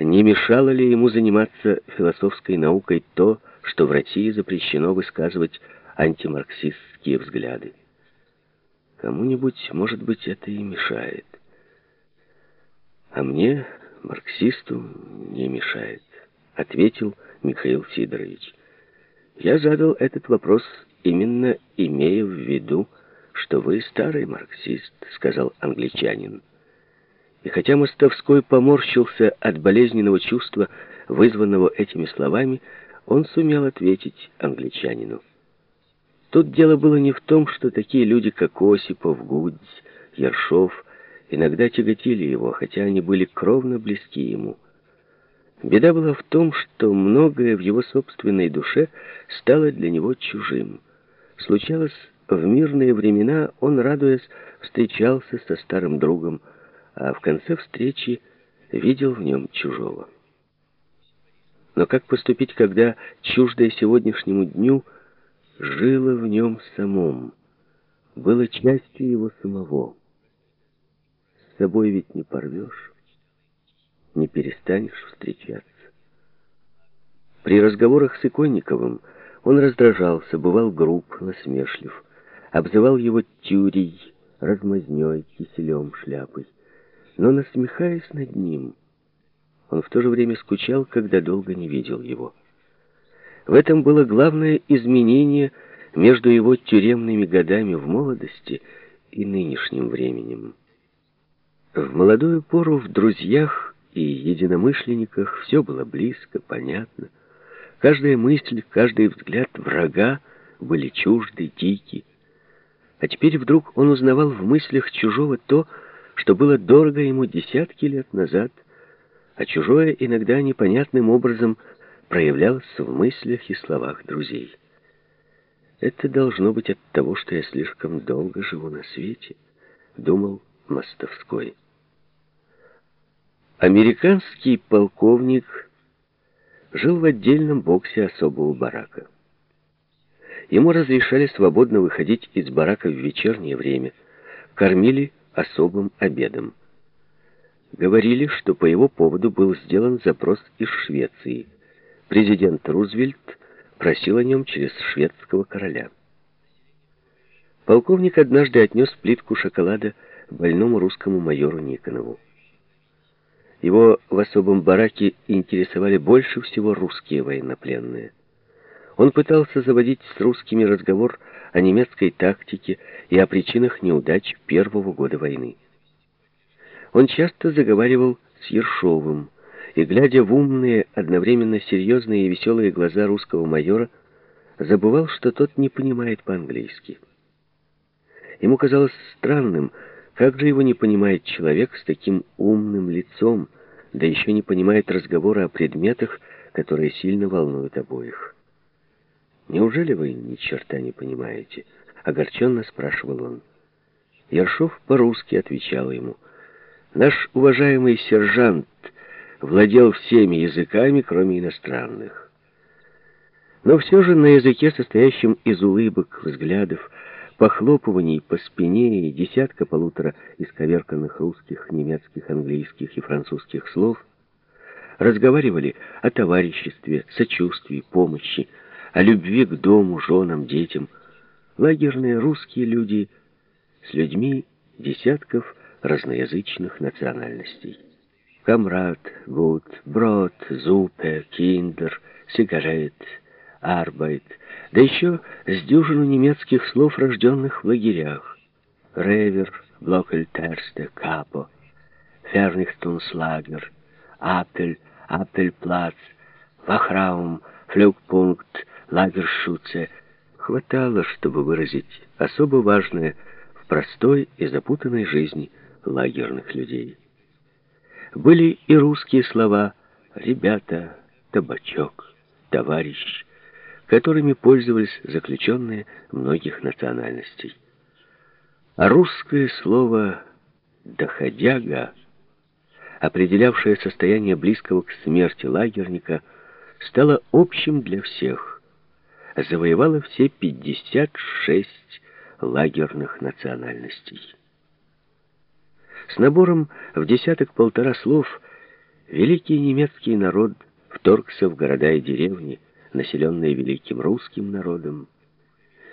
не мешало ли ему заниматься философской наукой то, что в России запрещено высказывать антимарксистские взгляды. Кому-нибудь, может быть, это и мешает. А мне, марксисту, не мешает, ответил Михаил Сидорович. Я задал этот вопрос именно имея в виду, что вы старый марксист, сказал англичанин. И хотя Мостовской поморщился от болезненного чувства, вызванного этими словами, он сумел ответить англичанину. Тут дело было не в том, что такие люди, как Осипов, Гудзь, Ершов, иногда тяготили его, хотя они были кровно близки ему. Беда была в том, что многое в его собственной душе стало для него чужим. Случалось, в мирные времена он, радуясь, встречался со старым другом, а в конце встречи видел в нем чужого. Но как поступить, когда чуждое сегодняшнему дню жило в нем самом, было частью его самого? С собой ведь не порвешь, не перестанешь встречаться. При разговорах с Иконниковым он раздражался, бывал груб, насмешлив, обзывал его тюрей, размазней, киселем, шляпой. Но, насмехаясь над ним, он в то же время скучал, когда долго не видел его. В этом было главное изменение между его тюремными годами в молодости и нынешним временем. В молодую пору в друзьях и единомышленниках все было близко, понятно. Каждая мысль, каждый взгляд врага были чужды, дики. А теперь вдруг он узнавал в мыслях чужого то, что было дорого ему десятки лет назад, а чужое иногда непонятным образом проявлялось в мыслях и словах друзей. Это должно быть от того, что я слишком долго живу на свете, думал Мостовской. Американский полковник жил в отдельном боксе особого барака. Ему разрешали свободно выходить из барака в вечернее время, кормили особым обедом. Говорили, что по его поводу был сделан запрос из Швеции. Президент Рузвельт просил о нем через шведского короля. Полковник однажды отнес плитку шоколада больному русскому майору Никонову. Его в особом бараке интересовали больше всего русские военнопленные. Он пытался заводить с русскими разговор о немецкой тактике и о причинах неудач первого года войны. Он часто заговаривал с Ершовым, и, глядя в умные, одновременно серьезные и веселые глаза русского майора, забывал, что тот не понимает по-английски. Ему казалось странным, как же его не понимает человек с таким умным лицом, да еще не понимает разговора о предметах, которые сильно волнуют обоих. «Неужели вы ни черта не понимаете?» — огорченно спрашивал он. Ершов по-русски отвечал ему — Наш уважаемый сержант владел всеми языками, кроме иностранных. Но все же на языке, состоящем из улыбок, взглядов, похлопываний по спине и десятка-полутора исковерканных русских, немецких, английских и французских слов, разговаривали о товариществе, сочувствии, помощи, о любви к дому, женам, детям. Лагерные русские люди с людьми десятков разноязычных национальностей. Камрад, Gut, Brot, Suppe, Kinder, Zigarette, Arbeit, да еще с дюжину немецких слов, рожденных в лагерях. Revier, Blockälteste, Kapo, Vernichtungslager, Appell, Appellplatz, Wachraum, Fluchtpunkt, Lagerschutze. Хватало, чтобы выразить особо важное в простой и запутанной жизни – лагерных людей. Были и русские слова «ребята», «табачок», «товарищ», которыми пользовались заключенные многих национальностей. А русское слово «доходяга», определявшее состояние близкого к смерти лагерника, стало общим для всех, завоевало все 56 лагерных национальностей. С набором в десяток-полтора слов великий немецкий народ вторгся в города и деревни, населенные великим русским народом,